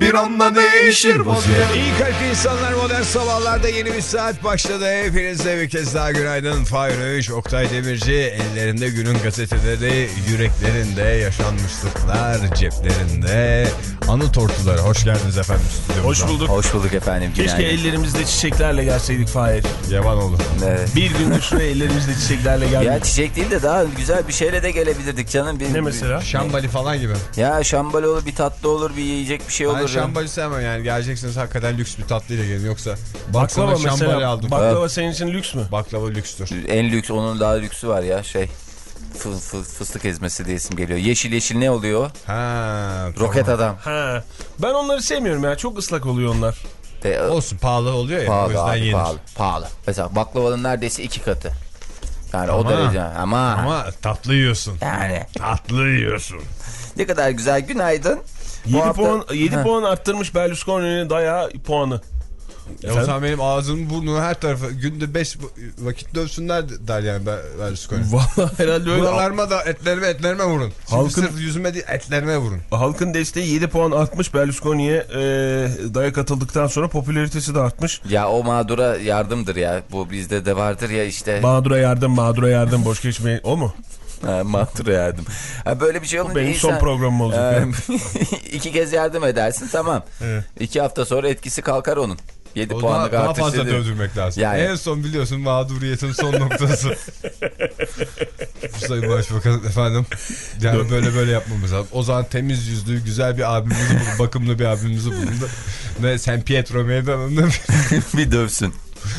Bir anda değişir vaziyet İyi kalp insanlar modern sabahlarda yeni bir saat başladı. Hepinize bir kez daha günaydın. Fahir Öğüş, Oktay Demirci. Ellerinde günün gazeteleri, yüreklerinde yaşanmışlıklar, ceplerinde anı tortuları. Hoş geldiniz efendim stüdyomuza. Hoş bulduk. Hoş bulduk efendim. Keşke günaydın. ellerimizde çiçeklerle gelseydik Fahir. Yavan olur. Evet. Bir gündür şuraya ellerimizde çiçeklerle geldik. Ya çiçek değil de daha güzel bir şeyle de gelebilirdik canım. Bir, ne mesela? Şambali falan gibi. Ya şambali olur, bir tatlı olur, bir yiyecek bir şey olur. Ben şambali sevmem yani. Geleceksiniz hakikaten lüks bir tatlıyla gelin. Yoksa Baklava mesela. aldım. Baklava senin için lüks mü? Baklava lükstür. En lüks, onun daha lüksü var ya şey. Fı, fı- fıstık ezmesi diye isim geliyor. Yeşil yeşil ne oluyor? Ha, Roket adam. Ha. Ben onları sevmiyorum ya. Çok ıslak oluyor onlar. De, Olsun pahalı oluyor ya. o pahalı yüzden abi, yenir. pahalı. Pahalı. Mesela baklavanın neredeyse iki katı. Yani o Ama- derece. Ama, Ama tatlı yiyorsun. yani Tatlı yiyorsun. ne kadar güzel. Günaydın. Bu 7 hafta- puan 7 Ha. puan arttırmış Berlusconi'nin dayağı puanı. Ya o zaman benim ağzım burnu her tarafı günde 5 vakit dövsünler der yani Berlusconi. Vallahi herhalde öyle. Buralarıma da etlerime etlerime vurun. Şimdi Halkın- sırf yüzüme değil etlerime vurun. Halkın desteği 7 puan artmış Berlusconi'ye e, dayak atıldıktan sonra popülaritesi de artmış. Ya o mağdura yardımdır ya. Bu bizde de vardır ya işte. Mağdura yardım, mağdura yardım, boş geçmeyin. O mu? Ha, mağdura yardım. Ha, böyle bir şey olunca benim insan... son programım olacak. ya. iki kez yardım edersin tamam. Evet. İki hafta sonra etkisi kalkar onun. 7 O puanlık daha, daha artış fazla dedi. dövdürmek lazım. Yani. En son biliyorsun mağduriyetin son noktası. Sayın Başbakan efendim. Yani böyle böyle yapmamız lazım. O zaman temiz yüzlü güzel bir abimizi bulun. Bakımlı bir abimizi bulun. Ve San Pietro meydanında bir dövsün.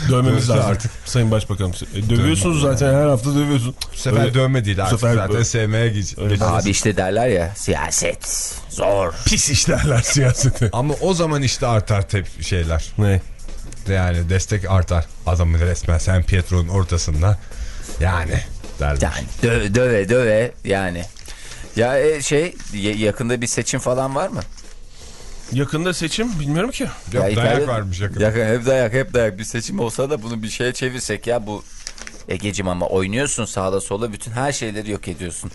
Dövmemiz lazım. artık. Sayın Başbakanım. E, dövüyorsunuz zaten her hafta dövüyorsun. bu sefer Öyle- dövme değil artık. sefer zaten böyle- sevmeye geçeceğiz. Abi işte derler ya siyaset zor. Pis işlerler siyaseti. Ama o zaman işte artar tep şeyler. ne? Yani destek artar. Adamın resmen San Pietro'nun ortasında. Yani derler. Yani döve döve döve yani. Ya e, şey yakında bir seçim falan var mı? Yakında seçim bilmiyorum ki. Yok Ya dayak İtalya- varmış yakın. Yakın, hep dayak hep dayak. Bir seçim olsa da bunu bir şeye çevirsek ya bu Egecim ama oynuyorsun sağda sola bütün her şeyleri yok ediyorsun.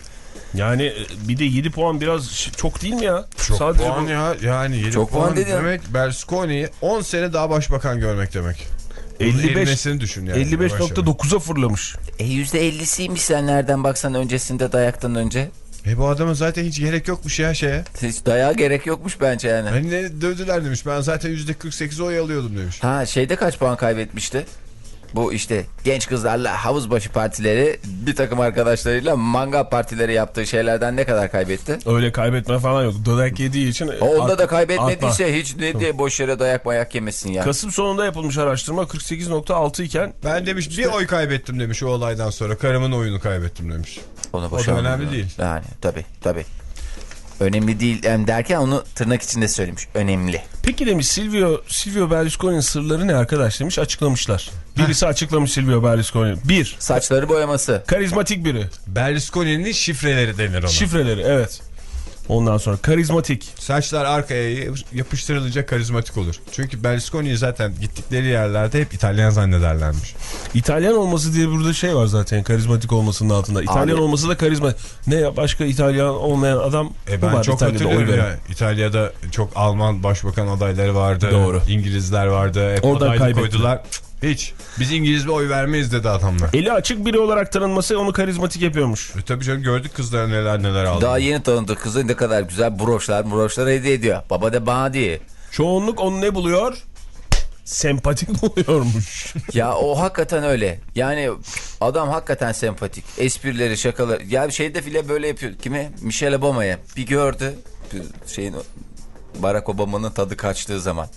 Yani e, bir de 7 puan biraz çok değil mi ya? Çok Sadece puan bu- ya. Yani 7 Çok puan, puan dedi ya. demek Berlusconi'yi 10 sene daha başbakan görmek demek. 55 55'sini düşün yani. 55.9'a fırlamış. E %50'siymiş sen nereden baksan öncesinde dayaktan önce. E bu adama zaten hiç gerek yokmuş ya şeye. Hiç dayağa gerek yokmuş bence yani. Hani ne dövdüler demiş. Ben zaten %48 oy alıyordum demiş. Ha şeyde kaç puan kaybetmişti? Bu işte genç kızlarla havuzbaşı partileri bir takım arkadaşlarıyla mangal partileri yaptığı şeylerden ne kadar kaybetti? Öyle kaybetme falan yok. Dayak yediği için. onda da kaybetmediyse artma. hiç ne diye boş yere dayak mayak yemesin ya. Kasım sonunda yapılmış araştırma 48.6 iken Ben demiş bir oy kaybettim demiş o olaydan sonra. Karımın oyunu kaybettim demiş. Onu O boşa da alın önemli değil. Yani tabii tabii. Önemli değil em, derken onu tırnak içinde söylemiş. Önemli. Peki demiş Silvio, Silvio Berlusconi'nin sırları ne arkadaş demiş açıklamışlar. Birisi açıklamış Silvio Berlusconi. Bir, Saçları boyaması. karizmatik biri. Berlusconi'nin şifreleri denir ona. Şifreleri evet. Ondan sonra karizmatik. Saçlar arkaya yapıştırılınca karizmatik olur. Çünkü Berlusconi'yi zaten gittikleri yerlerde hep İtalyan zannederlermiş. İtalyan olması diye burada şey var zaten karizmatik olmasının altında. İtalyan Abi- olması da karizma. Ne ya başka İtalyan olmayan adam E bu ben var çok İtalya'da hatırlıyorum ya. İtalya'da çok Alman başbakan adayları vardı. Doğru. İngilizler vardı. Hep Orada adaylık kaybetti. koydular. Cık, Hiç. Biz İngiliz bir oy vermeyiz dedi adamlar. Eli açık biri olarak tanınması onu karizmatik yapıyormuş. E tabii canım gördük kızlara neler neler aldı. Daha yeni tanıdığı kızı ne kadar güzel broşlar broşlar hediye ediyor. Baba de bana diye. Çoğunluk onu ne buluyor? Sempatik buluyormuş. Ya o hakikaten öyle. Yani adam hakikaten sempatik. Esprileri, şakaları. Ya şeyde bile böyle yapıyor. Kime? Michelle Obama'ya. Bir gördü. Bir şeyin Barack Obama'nın tadı kaçtığı zaman.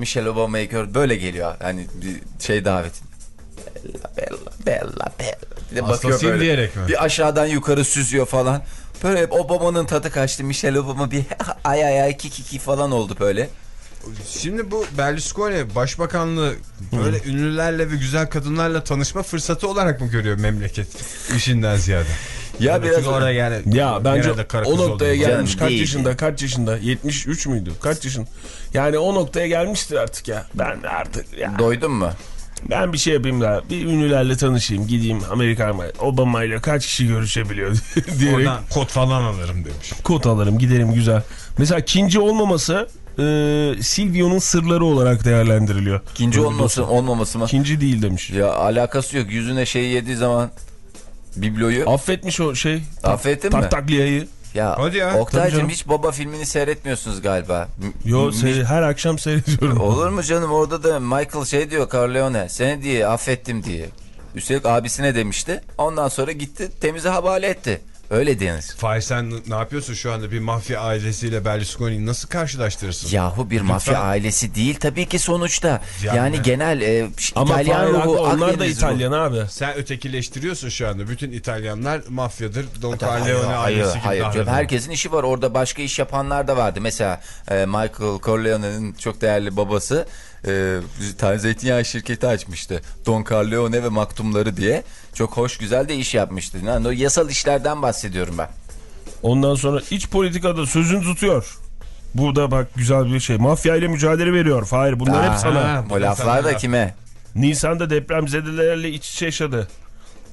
Michelle Obama'yı gör böyle geliyor. Hani bir şey davetin. Bella, bella, bella, bella. Bir de bakıyor böyle. diyerek mi? Bir aşağıdan yukarı süzüyor falan. Böyle hep Obama'nın tadı kaçtı. Michelle Obama bir ay ay ay ki ki ki falan oldu böyle. Şimdi bu Berlusconi başbakanlığı böyle ünlülerle ve güzel kadınlarla tanışma fırsatı olarak mı görüyor memleket işinden ziyade? Ya biraz Çünkü orada yani Ya bence o noktaya gelmiş. Kaç değil. yaşında? Kaç yaşında? 73 müydü? Kaç yaşın? Yani o noktaya gelmiştir artık ya. Ben artık ya. doydun mu? Ben bir şey yapayım da bir ünlülerle tanışayım. Gideyim Amerikan Obama ile kaç kişi görüşebiliyor diyerek Oradan kod falan alırım demiş. kod alırım giderim güzel. Mesela ikinci olmaması e, Silvio'nun sırları olarak değerlendiriliyor. Bir olması olmaması mı? İkinci değil demiş. Ya alakası yok. Yüzüne şeyi yediği zaman bibloyu Affetmiş o şey. affettin mi? Tak takliyayı. Ya, Hadi ya. Oktay'cım hiç baba filmini seyretmiyorsunuz galiba. Yo seyir- her akşam seyrediyorum. Olur mu canım orada da Michael şey diyor Corleone seni diye affettim diye. Üstelik abisine demişti. Ondan sonra gitti temize havale etti. Öyle denir. Fahir sen ne yapıyorsun şu anda bir mafya ailesiyle Berlusconi'yi nasıl karşılaştırırsın? Yahu bir mafya ailesi değil tabii ki sonuçta. Yani. Yani, genel e, Ama İtalyan Fahir ruhu, onlar da Akdeniz ruhu. İtalyan abi. Sen ötekileştiriyorsun şu anda. Bütün İtalyanlar mafyadır. Don Corleone hayır, ailesi gibi hayır. canım. Herkesin işi var. Orada başka iş yapanlar da vardı. Mesela e, Michael Corleone'nin çok değerli babası e, bir tane zeytinyağı şirketi açmıştı. Don Corleone ve Maktumları diye. Çok hoş güzel de iş yapmıştı. Yani o yasal işlerden bahsediyorum ben. Ondan sonra iç politikada sözünü tutuyor. Burada bak güzel bir şey. Mafya ile mücadele veriyor. Fahir bunlar Aa, hep sana. O laflar da kime? Nisan'da depremzedelerle iç içe yaşadı.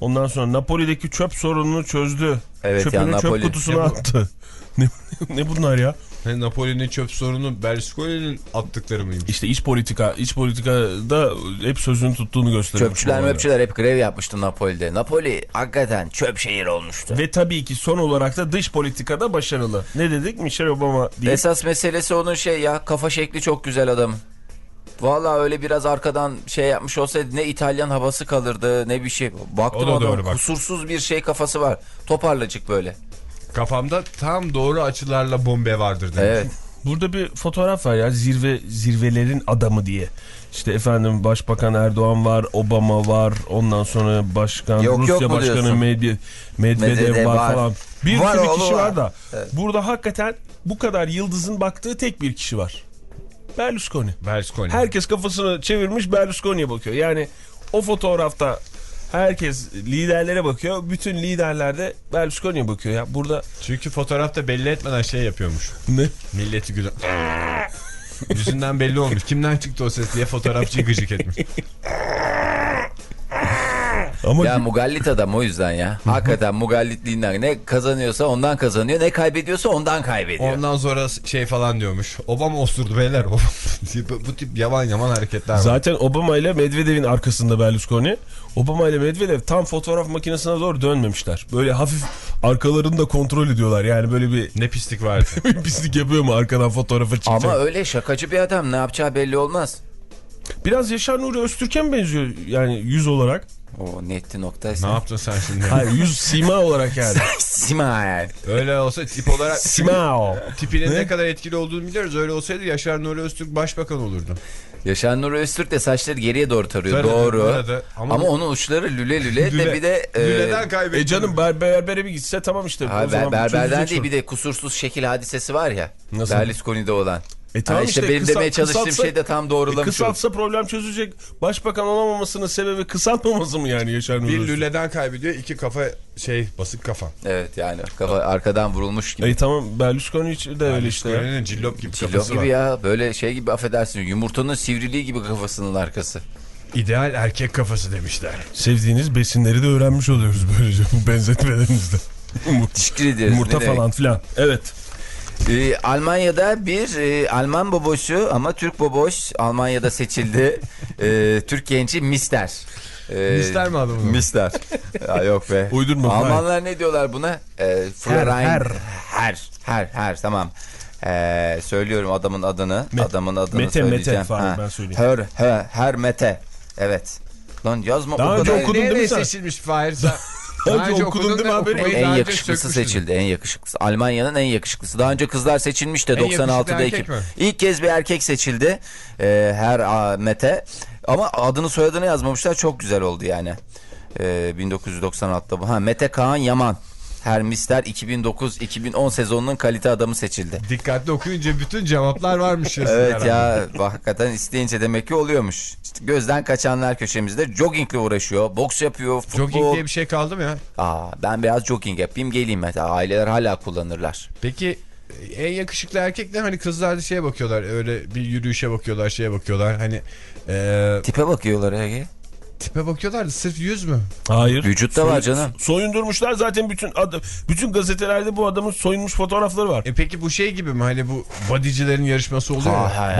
Ondan sonra Napoli'deki çöp sorununu çözdü. Evet Çöpünü ya, çöp Napoli. kutusuna Ne bu? attı. ne, ne bunlar ya? Ve Napoli'nin çöp sorunu Berlusconi'nin attıkları mıymış? İşte iç politika, iç politikada hep sözünü tuttuğunu gösteriyor. Çöpçüler möpçüler hep grev yapmıştı Napoli'de. Napoli hakikaten çöp şehir olmuştu. Ve tabii ki son olarak da dış politikada başarılı. Ne dedik? Michelle Obama diye. Esas meselesi onun şey ya kafa şekli çok güzel adamın. Vallahi öyle biraz arkadan şey yapmış olsaydı ne İtalyan havası kalırdı ne bir şey. Baktım adam doğru bak. kusursuz bir şey kafası var. Toparlacık böyle. Kafamda tam doğru açılarla bombe vardır demiş. Evet. Burada bir fotoğraf var ya zirve zirvelerin adamı diye. İşte efendim Başbakan Erdoğan var, Obama var, ondan sonra Başkan Yok, Rusya yok Başkanı? Medvedev, Medvedev var, var. falan. Bir Var sürü kişi var, var. da. Burada hakikaten bu kadar yıldızın baktığı tek bir kişi var. Berlusconi. Berlusconi. Herkes kafasını çevirmiş Berlusconi'ye bakıyor. Yani o fotoğrafta herkes liderlere bakıyor. Bütün liderler de Berlusconi'ye bakıyor ya. Burada Çünkü fotoğrafta belli etmeden şey yapıyormuş. ne? Milleti gülen. Yüzünden belli olmuş. Kimden çıktı o ses diye fotoğrafçıyı gıcık etmiş. Ama Ya mugallit adam o yüzden ya. Hakikaten mugallitliğinden ne kazanıyorsa ondan kazanıyor ne kaybediyorsa ondan kaybediyor. Ondan sonra şey falan diyormuş. Obama osurdu beyler. Obama. bu, bu tip yavan yaman hareketler var. Zaten Obama ile Medvedev'in arkasında Berlusconi. Obama ile Medvedev tam fotoğraf makinesine doğru dönmemişler. Böyle hafif arkalarını da kontrol ediyorlar. Yani böyle bir Ne pislik vardı. bir pislik yapıyor mu arkadan fotoğrafa çıkacak. Ama öyle şakacı bir adam ne yapacağı belli olmaz. Biraz Yaşar Nuri Öztürk'e mi benziyor yani yüz olarak? O netti ne noktaysa. yaptın sen şimdi? Hayır yüz sima olarak yani. Simay. Öyle olsa tip olarak Simao. tipinin Ne? ne? kadar etkili olduğunu biliyoruz. Öyle olsaydı Yaşar Nuri Öztürk başbakan olurdu. Yaşar Nuri Öztürk de saçları geriye doğru tarıyor. Taradı, doğru. taradı. Ama, Ama- onun uçları lüle lüle, de Lüle. bir de... e, Lüleden kaybetti. E canım ber berbere bir gitse tamam işte. ha, O ber- berberden değil bir de kusursuz şekil hadisesi var ya. Nasıl? Berlusconi'de olan. E tamam Ha, işte, işte, benim kısal- demeye çalıştığım kısaltsa- şey de tam doğrulamış E kısaltsa problem çözecek. Başbakan olamamasının sebebi kısaltmaması mı yani Yaşar Nuri Bir lüleden kaybediyor. iki kafa şey basık kafa. Evet yani kafa arkadan vurulmuş gibi. E tamam Berlusconi de öyle işte. Berlusconi'nin cillop gibi Cillop kafası gibi var. ya böyle şey gibi affedersin yumurtanın sivriliği gibi kafasının arkası. İdeal erkek kafası demişler. Sevdiğiniz besinleri de öğrenmiş oluyoruz böylece bu benzetmelerinizde. Teşekkür ederiz. yumurta demek? falan filan. Evet. Ee, Almanya'da bir e, Alman baboşu ama Türk baboş Almanya'da seçildi. Ee, Türk genci Mister. Ee, Mister mi adamın adı? Mister. ya yok be. Uydurma, Almanlar ne diyorlar buna? Ee, Fräulein- her. Her. Her. Her. Tamam. Ee, söylüyorum adamın adını. Met- adamın adını Mete, Mete söyleyeceğim. Fahri, Ha. ben söyleyeyim. Her, her, her Mete. Evet. Lan yazma Daha o önce kadar. okudun Nereye seçilmiş Fahir? Daha önce okudun değil mi haberi? En yakışıklısı seçildi. En yakışıklısı. Almanya'nın en yakışıklısı. Daha önce kızlar seçilmiş de En yakışıklı 96'da erkek ekip. mi? İlk kez bir erkek seçildi. Ee, her a, Mete. Ama adını soyadını yazmamışlar. Çok güzel oldu yani. Ee, 1996'da bu. Ha Mete Kaan Yaman. Hermisler 2009-2010 sezonunun kalite adamı seçildi. Dikkatli okuyunca bütün cevaplar varmış. Evet ya hakikaten isteyince demek ki oluyormuş. İşte gözden kaçanlar köşemizde joggingle uğraşıyor, boks yapıyor, futbol. Jogging diye bir şey kaldı mı ya? Aa, ben biraz jogging yapayım geleyim mesela. Aileler hala kullanırlar. Peki en yakışıklı erkekler hani kızlar da şeye bakıyorlar. Öyle bir yürüyüşe bakıyorlar, şeye bakıyorlar. Hani e, Tipe bakıyorlar Ege. Tipe bakıyorlar da sırf yüz mü? Hayır. Vücutta var canım. Soyundurmuşlar zaten bütün ad- bütün gazetelerde bu adamın soyunmuş fotoğrafları var. E peki bu şey gibi mi? Hani bu bodycilerin yarışması oluyor ya. Hayır,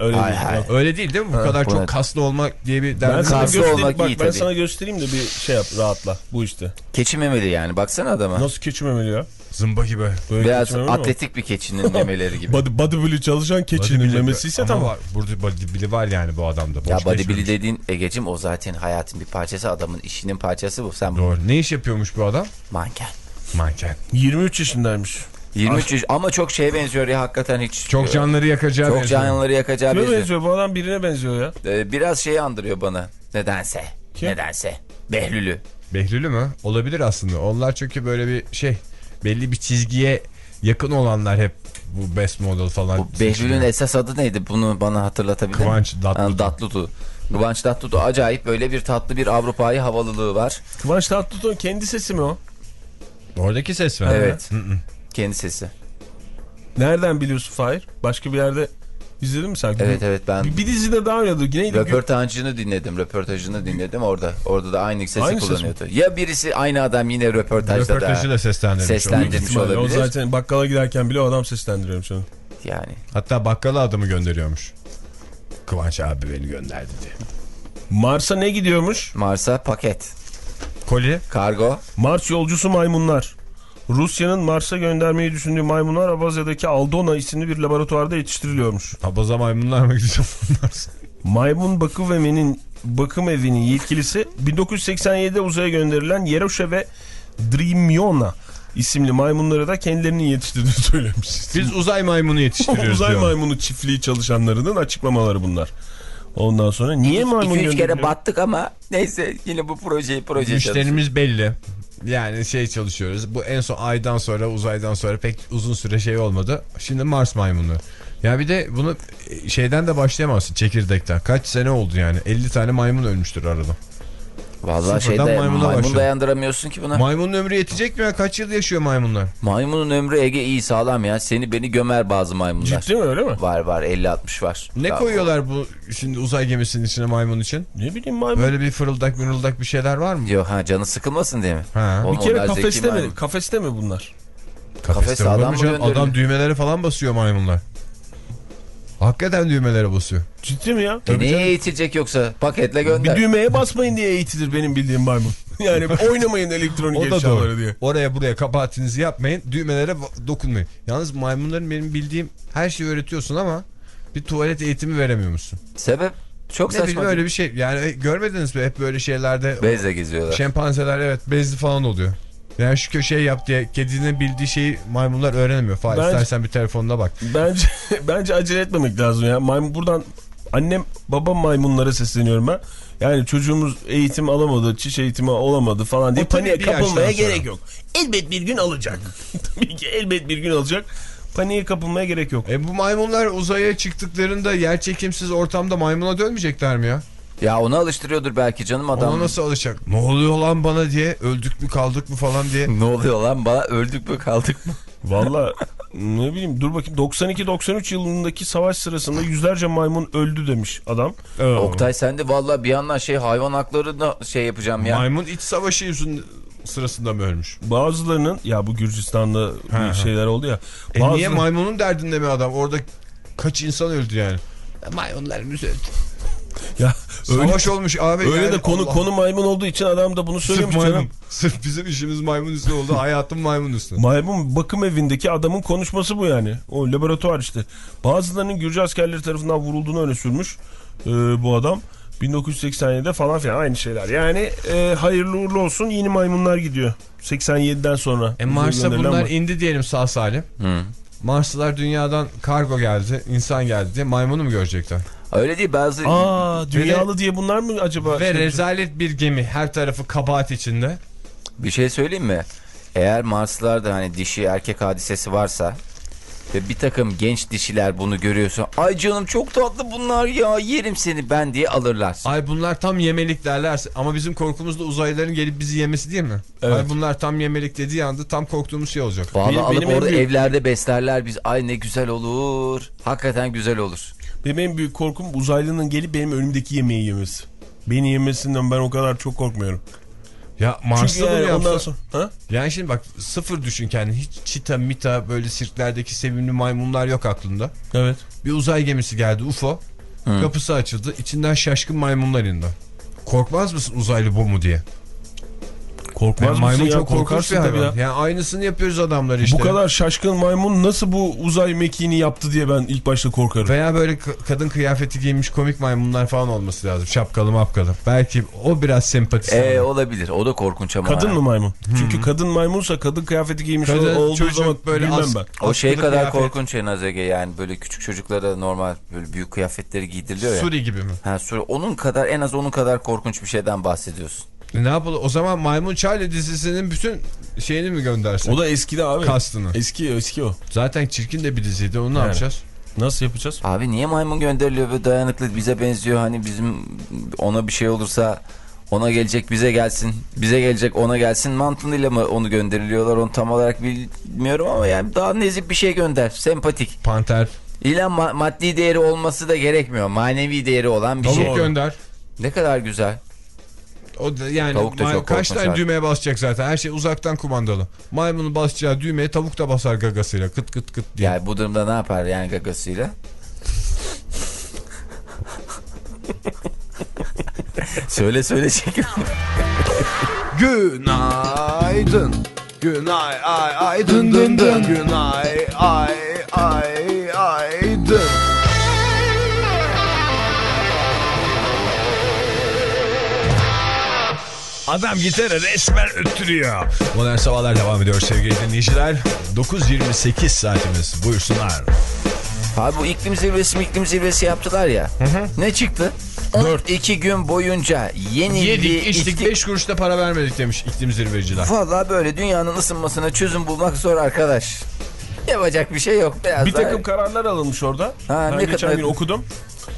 Öyle değil. Öyle değil değil mi? Bu Ha, kadar bu çok ne? kaslı olmak diye bir Ben derdi. sana Kaslı göstereyim olmak bak iyi ben tabii. sana göstereyim de bir şey yap rahatla bu işte. Keçi memeli yani baksana adama. Nasıl keçi memeli ya? Zımba gibi. Böyle Biraz atletik bir keçinin memeleri gibi. Body, bodybuilding çalışan keçinin Bodybuilder- memesi ise Ama tamam. Var, burada bodybuilder var yani bu adamda. Boş ya bodybuilding dediğin Ege'cim o zaten hayatın bir parçası adamın işinin parçası bu. Sen bu Doğru. Ne iş yapıyormuş bu adam? manken. Manken. 23 yaşındaymış. 23 yaş ama çok şeye benziyor ya hakikaten hiç. Çok canları yakacağı Çok benziyor. canları yakacağı Kime benziyor. benziyor? Bu adam birine benziyor ya. Ee, biraz şeyi andırıyor bana. Nedense. Kim? Nedense. Behlül'ü. Behlül'ü mü? Olabilir aslında. Onlar çünkü böyle bir şey belli bir çizgiye yakın olanlar hep bu best model falan. Bu Behlül'ün esas adı neydi? Bunu bana hatırlatabilir misin? Kıvanç Datlıtuğ. Ha, Datlıtuğ. Kıvanç Datlıtuğ acayip böyle bir tatlı bir Avrupa'yı havalılığı var. Kıvanç Tatlıtuğ'un kendi sesi mi o? Oradaki ses var. Evet. Kendi sesi. Nereden biliyorsun Fahir? Başka bir yerde izledin mi sen? Evet evet ben Bir, bir dizide daha oynadı. Neydi? röportajını dinledim. Röportajını dinledim orada. Orada da aynı sesi Aynı ses mi? kullanıyordu. Ya birisi aynı adam yine röportajda Röportajı da. da seslendirmiş. Seslendirmiş. olabilir. İhtimalle. O olabilir. zaten bakkala giderken bile o adam seslendiriyormuş onu. Yani. Hatta bakkala adamı gönderiyormuş. Kıvanç abi beni gönderdi diye. Mars'a ne gidiyormuş? Mars'a paket. Koli Kargo. Mars yolcusu maymunlar. Rusya'nın Mars'a göndermeyi düşündüğü maymunlar Abazya'daki Aldona isimli bir laboratuvarda yetiştiriliyormuş. abaza maymunlar mı gideceğim bunlar? Maymun bakım evinin bakım evinin yetkilisi 1987'de uzaya gönderilen Yerosha ve Drimiona isimli maymunları da kendilerinin yetiştirdiğini söylemiş. Biz uzay maymunu yetiştiriyoruz Uzay diyor. maymunu çiftliği çalışanlarının açıklamaları bunlar. Ondan sonra niye maymun 2-3 kere gönderiliyor? battık ama neyse yine bu projeyi proje. Müşterimiz belli. Yani şey çalışıyoruz. Bu en son aydan sonra uzaydan sonra pek uzun süre şey olmadı. Şimdi Mars maymunu. Ya bir de bunu şeyden de başlayamazsın çekirdekten. Kaç sene oldu yani? 50 tane maymun ölmüştür arada. Vallahi Sıfırdan şeyde maymuna maymun başladı. dayandıramıyorsun ki buna. Maymunun ömrü yetecek mi ya? Kaç yıl yaşıyor maymunlar? Maymunun ömrü Ege iyi sağlam ya. Seni beni gömer bazı maymunlar. Ciddi mi öyle mi? Var var 50-60 var. Ne Daha- koyuyorlar bu şimdi uzay gemisinin içine maymun için? Ne bileyim maymun. Böyle bir fırıldak mırıldak bir şeyler var mı? Yok ha canı sıkılmasın diye mi? Ha. Oğlum bir kere kafeste mi? Kafeste mi bunlar? Kafeste olur adam mı? Adam düğmelere falan basıyor maymunlar. Hakikaten düğmelere basıyor. Ciddi mi ya? E neye eğitilecek yoksa? Paketle gönder. Bir düğmeye basmayın diye eğitilir benim bildiğim maymun. Yani oynamayın elektronik O da eşyaları doğru. diye. Oraya buraya kabahatinizi yapmayın. Düğmelere dokunmayın. Yalnız maymunların benim bildiğim her şeyi öğretiyorsun ama bir tuvalet eğitimi veremiyor musun? Sebep? Çok Ne saçma. bileyim öyle bir şey. Yani e, görmediniz mi? Hep böyle şeylerde Bezle geziyorlar. şempanzeler evet bezli falan oluyor. Yani şu köşeyi yap diye kedinin bildiği şeyi maymunlar öğrenemiyor. Fa Ben- istersen bir telefonuna bak. Bence bence acele etmemek lazım ya. Maymun buradan annem babam maymunlara sesleniyorum ben. Yani çocuğumuz eğitim alamadı, çiş eğitimi olamadı falan diye paniğe kapılmaya gerek yok. Elbet bir gün alacak. Tabii ki elbet bir gün alacak. Paniğe kapılmaya gerek yok. E bu maymunlar uzaya çıktıklarında yer çekimsiz ortamda maymuna dönmeyecekler mi ya? Ya onu alıştırıyordur belki canım adam. Ona nasıl alışacak? Ne oluyor lan bana diye öldük mü kaldık mı falan diye. Ne oluyor lan bana öldük mü kaldık mı? Valla ne bileyim dur bakayım 92-93 yılındaki savaş sırasında yüzlerce maymun öldü demiş adam. Oktay sen de valla bir yandan şey hayvan haklarını şey yapacağım ya. Maymun iç savaşı yüzün sırasında mı ölmüş? Bazılarının ya bu Gürcistan'da bir ha. şeyler oldu ya. E bazı- niye maymunun derdinde mi adam? Orada kaç insan öldü yani? Maymunlarımız öldü. Ya öyle, Savaş olmuş abi. öyle yani de konu Allah. konu maymun olduğu için adam da bunu Sırf söylüyormuş maymun. canım. Sırf bizim işimiz maymun üstü oldu. Hayatım maymun üstü. Maymun bakım evindeki adamın konuşması bu yani. O laboratuvar işte. Bazılarının Gürcü askerleri tarafından vurulduğunu öne sürmüş e, bu adam. 1987'de falan filan aynı şeyler. Yani e, hayırlı uğurlu olsun yeni maymunlar gidiyor. 87'den sonra. E gönderilen bunlar var. indi diyelim sağ salim. Hı. Marslılar dünyadan kargo geldi, insan geldi diye maymunu mu görecekler? Öyle değil bazı Aa dünyalı diye bunlar mı acaba? Ve Şey- rezalet bir gemi her tarafı kabahat içinde. bir şey söyleyeyim mi? Eğer Marslılarda hani dişi erkek hadisesi varsa ve bir takım genç dişiler bunu görüyorsa ay canım çok tatlı bunlar ya yerim seni ben diye alırlar. Ay bunlar tam yemelik derlerse ama bizim korkumuz da uzaylıların gelip bizi yemesi değil mi? Evet. Ay bunlar tam yemelik dediği anda tam korktuğumuz şey olacak. Vallahi Benim- alıp orada büyük- evlerde beslerler biz. Ay ne güzel olur. Hakikaten güzel olur. Benim en büyük korkum uzaylının gelip benim önümdeki yemeği yemesi. Beni yemesinden ben o kadar çok korkmuyorum. Ya Mars'ta yani yapsa... ondan sonra... Ha? Yani şimdi bak sıfır düşün kendini. Hiç çita mita böyle sirklerdeki sevimli maymunlar yok aklında. Evet. Bir uzay gemisi geldi UFO. Kapısı açıldı. İçinden şaşkın maymunlar indi. Korkmaz mısın uzaylı bu mu diye? Korkmaz Yani maymun ya? çok Korkarsın tabii ya. Yani aynısını yapıyoruz adamlar işte. Bu kadar şaşkın maymun nasıl bu uzay mekiğini yaptı diye ben ilk başta korkarım. Veya böyle ka- kadın kıyafeti giymiş komik maymunlar falan olması lazım. Şapkalı mapkalı. Belki o biraz sempati Ee, olabilir. O da korkunç ama. Kadın ha. mı maymun? Çünkü kadın maymunsa kadın kıyafeti giymiş Kadın, olduğu çocuk zaman böyle bilmem az- ben. O şey kadar kıyafet. korkunç en az Ege yani böyle küçük çocuklara normal böyle büyük kıyafetleri giydiriliyor ya. Suri gibi mi? Ha, sonra onun kadar en az onun kadar korkunç bir şeyden bahsediyorsun. Ne yapalım? O zaman Maymun Charlie dizisinin bütün şeyini mi göndersin? O da eskide abi. Kastını. Eski eski o. Zaten çirkin de bir diziydi. Onu ne Yani. yapacağız? Nasıl yapacağız? Abi niye maymun gönderiliyor ve dayanıklı bize benziyor hani bizim ona bir şey olursa ona gelecek bize gelsin bize gelecek ona gelsin mantığıyla mı onu gönderiliyorlar onu tam olarak bilmiyorum ama yani daha nezih bir şey gönder sempatik. Panter. İlla ma- maddi değeri olması da gerekmiyor manevi değeri olan bir Tavuk şey. gönder. Ne kadar güzel. O da yani Tavuk da çok kaç tane abi. düğmeye basacak zaten. Her şey uzaktan kumandalı. Maymunun basacağı düğmeye tavuk da basar gagasıyla. Kıt kıt kıt diye. Yani bu durumda ne yapar yani gagasıyla? söyle söyle çekin. Günaydın. Günay ay ay dın dın dın. Günay ay ay ay dın. Adam gitarı resmen öttürüyor. Modern Sabahlar devam ediyor sevgili dinleyiciler. 9.28 saatimiz. Buyursunlar. Abi bu iklim zirvesi iklim zirvesi yaptılar ya. Ne çıktı? 12 gün boyunca yenildi, Yedik içtik içtik. 5 kuruş da para vermedik demiş iklim zirveciler. Vallahi böyle dünyanın ısınmasına çözüm bulmak zor arkadaş. Yapacak bir şey yok. Biraz Bir daha- takım kararlar alınmış orada. Ha, ben ne geçen kadar- gün okudum.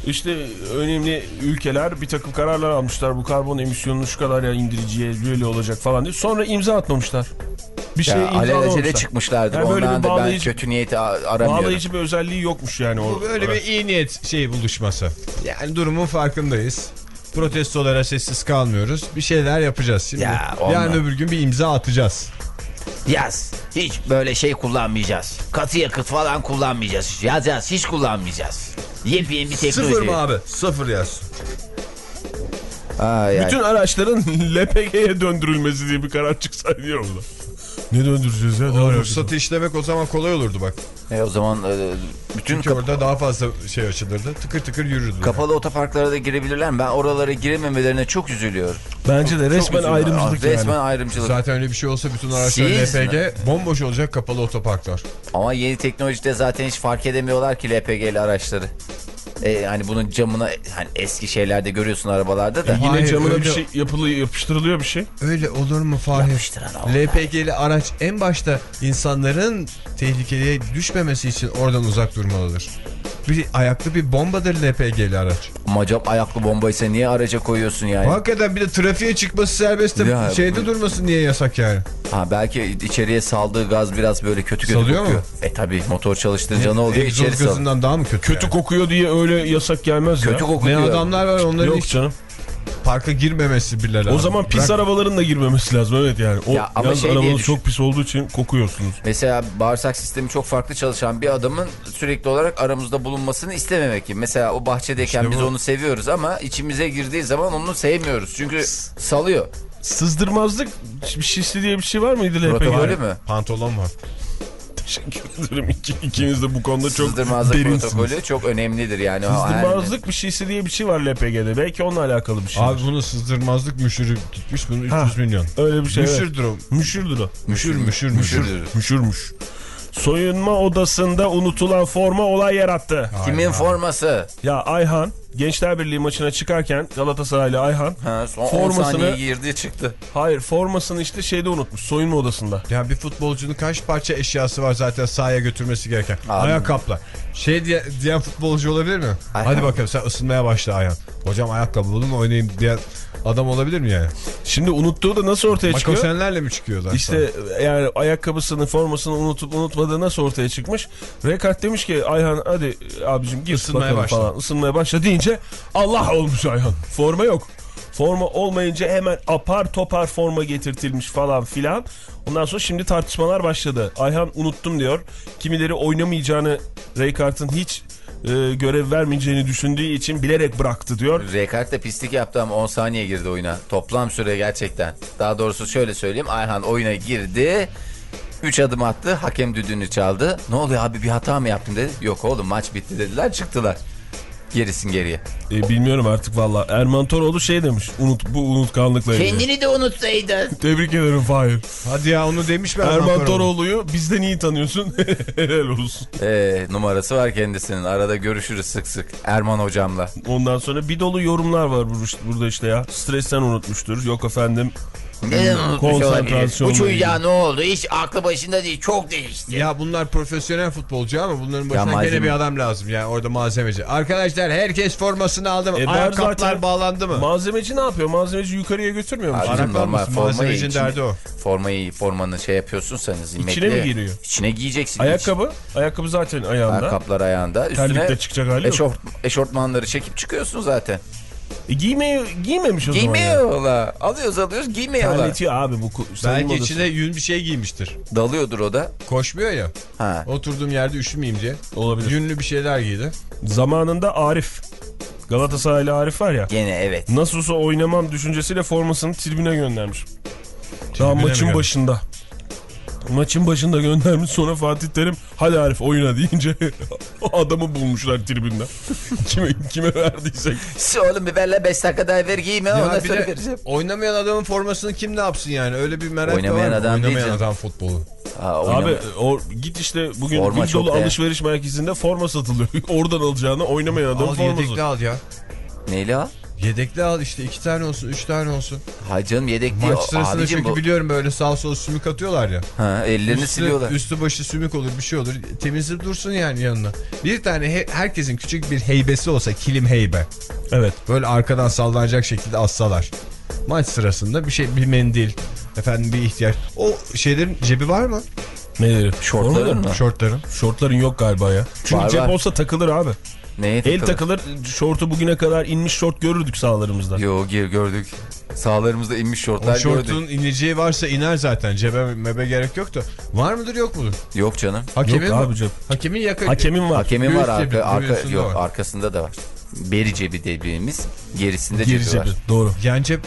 İşte önemli ülkeler bir takım kararlar almışlar. Bu karbon emisyonunu şu kadar ya indiriciye böyle olacak falan diye. Sonra imza atmamışlar. Bir şey alelacele çıkmışlardır. Yani böyle Ondan bir da ben bağlayıcı- kötü niyeti aramıyorum. Bağlayıcı bir özelliği yokmuş yani. O, Bu böyle bir iyi niyet şey buluşması. Yani durumun farkındayız. Protestolara sessiz kalmıyoruz. Bir şeyler yapacağız. Şimdi Ya, yarın öbür gün bir imza atacağız. Yaz. Hiç böyle şey kullanmayacağız. Katı yakıt falan kullanmayacağız. Yaz yaz hiç kullanmayacağız. Yepyeni bir teknoloji. Sıfır mı abi? Sıfır yaz. Ay, ay. Bütün araçların LPG'ye döndürülmesi diye bir karar çıksa diyor mu? Ne döndüreceğiz ya? Ne O ruhsatı işlemek o zaman kolay olurdu bak. E, o zaman e, bütün Çünkü orada daha fazla şey açılırdı. Tıkır tıkır yürürdü. kapalı otoparklara da girebilirler mi? Ben oralara girememelerine çok üzülüyorum. Bence de resmen ayrımcılık Aa, Resmen yani. ayrımcılık. Zaten öyle bir şey olsa bütün araçlar Siz LPG bomboş olacak kapalı otoparklar. Ama yeni teknolojide zaten hiç fark edemiyorlar ki LPG'li araçları. E, hani bunun camına hani eski şeylerde görüyorsun arabalarda da. Yine Hayır, camına öyle- bir şey yapılıyor, yapıştırılıyor bir şey. Öyle olur mu Fahir? Yapıştıran. LPG'li araç en başta insanların tehlikeye düşmemesi için oradan uzak durmalıdır. Bir ayaklı bir bombadır LPG'li araç. Ama cam ayaklı bombaysa niye araca koyuyorsun yani? Hakikaten bir de trafiğe çıkması serbest de Ya, şeyde bu- durması niye yasak yani? Ha belki içeriye saldığı gaz biraz böyle kötü kötü Salıyor kokuyor. mu? E tabi motor çalıştırınca ne oluyor? Egzoz İçeri sal. gazından daha mı kötü? Kötü yani? kokuyor diye öyle yasak gelmez Kötü ya. kokuyor. Ne adamlar var onların Yok hiç canım. Parka girmemesi bile lazım. O zaman pis Bırak- arabaların da girmemesi lazım evet yani. O Ya ama yalnız şey arabanız çok pis olduğu için kokuyorsunuz. Mesela bağırsak sistemi çok farklı çalışan bir adamın sürekli olarak aramızda bulunmasını istememek gibi. Mesela o bahçedeyken İşte biz bu. onu seviyoruz ama içimize girdiği zaman onu sevmiyoruz. Çünkü salıyor. Sızdırmazlık bir şişli diye bir şey var mıydı LPG'de? Protokolü mü? Pantolon var. Teşekkür ederim. İki, ikiniz de bu konuda çok Sızdırmazlık derinsiniz. protokolü çok önemlidir yani. Sızdırmazlık bir şeysi diye bir şey var LPG'de. Belki onunla alakalı bir şey. Abi bunu sızdırmazlık müşürü gitmiş bunun 300 Ha. milyon. Öyle bir şey. evet. Müşürdür o. Müşürdür o. Müşür müşür müşür. Müşürmüş. Soyunma odasında unutulan forma olay yarattı. Kimin forması? Ya Ayhan Gençler Birliği maçına çıkarken Galatasaraylı Ayhan Ha, son 10 formasını girdi çıktı. hayır formasını işte şeyde unutmuş soyunma odasında. Ya bir futbolcunun kaç parça eşyası var zaten sahaya götürmesi gereken? Abi. Ayakkabılar. Şey diye, diyen futbolcu olabilir mi? Ayhan. Hadi bakalım sen ısınmaya başla Ayhan. Hocam ayakkabı bulun oynayayım diyen adam olabilir mi yani? Şimdi unuttuğu da nasıl ortaya çıkıyor? Makosenlerle mi çıkıyorlar? İşte yani ayakkabısını formasını unutup unutmadığı nasıl ortaya çıkmış? Rekart demiş ki Ayhan hadi abicim gir Isınmaya başla. falan. Isınmaya başla deyince Allah olmuş Ayhan. Forma yok. Forma olmayınca hemen apar topar forma getirtilmiş falan filan. Ondan sonra şimdi tartışmalar başladı. Ayhan unuttum diyor. Kimileri oynamayacağını Raykart'ın hiç e, görev vermeyeceğini düşündüğü için bilerek bıraktı diyor. Rekart de pislik yaptı ama 10 saniye girdi oyuna. Toplam süre gerçekten. Daha doğrusu şöyle söyleyeyim. Ayhan oyuna girdi. 3 adım attı. Hakem düdüğünü çaldı. Ne oluyor abi bir hata mı yaptın dedi. Yok oğlum maç bitti dediler çıktılar. Gerisin geriye. E, bilmiyorum artık valla. Erman Toroğlu şey demiş. Unut, bu unutkanlıkla ilgili. de unutsaydın. Tebrik ederim Fahir. Hadi ya onu demiş mi? Erman Toroğlu'yu bizden iyi tanıyorsun. Helal olsun. Ee, numarası var kendisinin. Arada görüşürüz sık sık. Erman hocamla. Ondan sonra bir dolu yorumlar var bur- burada işte ya. Stresten unutmuştur. Yok efendim. Neden unutmuş olabilir? Bu çocuğa ne oldu? Hiç aklı başında değil. Çok değişti. Ya bunlar profesyonel futbolcu ama bunların başına malzeme- gene bir adam lazım yani orada malzemeci. Arkadaşlar herkes formasını aldı mı? E, Ayakkabılar zaten. bağlandı mı? Malzemeci ne yapıyor? Malzemeci yukarıya götürmüyor mu? Formayı malzemecinin için- derdi o. Formayı formanı şey yapıyorsun sen zimmetli. mi giriyor? İçine giyeceksin. Ayakkabı. Ayakkabı zaten ayağında. Ayakkabılar ayağında. Üstüne Terlikle çıkacak hali yok. eşort, eşortmanları çekip çıkıyorsun zaten. E, giymeyi, giymemiş o zaman. ya. Giymiyorlar. Alıyoruz alıyoruz giymiyorlar. Terletiyor abi bu Belki odası. içine yün bir şey giymiştir. Dalıyordur o da. Koşmuyor ya. Ha. Oturduğum yerde üşümeyeyim diye. Olabilir. Yünlü bir şeyler giydi. Zamanında Arif. Galatasaraylı Arif var ya. Gene evet. Nasıl olsa oynamam düşüncesiyle formasını tribüne göndermiş. Daha mi maçın göndermiş? başında. Maçın başında göndermiş sonra Fatih Terim hadi Arif oyna deyince o adamı bulmuşlar tribünden. kime, kime verdiysek. Oğlum biberle 5 dakika daha ver giyme bir sonra de vereceğim. oynamayan adamın formasını kim ne yapsın yani? Öyle bir merak Oynamayan da var mı? adam Oynamayan canım. adam futbolu. Ha, Abi o git işte bugün Forma değer. alışveriş merkezinde forma satılıyor. Oradan alacağını oynamayan adamın Al forması. yedekli al ya. Neyle al? Yedekli al işte iki tane olsun üç tane olsun. Hay canım yedek değil. Maç sırasında Abicim çünkü bu. biliyorum böyle sağ sol sümük atıyorlar ya. Ha, ellerini Üstü, siliyorlar. üstü başı sümük olur bir şey olur. Temizlik dursun yani yanına. Bir tane he- herkesin küçük bir heybesi olsa kilim heybe. Evet. Böyle arkadan sallanacak şekilde assalar. Maç sırasında bir şey bir mendil efendim bir ihtiyaç. O şeylerin cebi var mı? Neleri? Şortların mı? Şortların. Şortların yok galiba ya. Çünkü Var, cep var. olsa takılır abi. Neye El takılır? takılır. Şortu bugüne kadar inmiş şort görürdük sahalarımızda. Yo gir gördük. Sağlarımızda inmiş O şortlar şortun gördük. ineceği varsa iner zaten. Cebe mebe gerek yok da. Var mıdır yok mudur? Yok canım. Hakemin Yok mi? abi cep. Hakemin yakın. Hakemin var. Hakemin var cebi, arka, arka yok var. arkasında da var. Beri cebi dediğimiz gerisinde Geri cebi var. cebi. Doğru. Yan cep.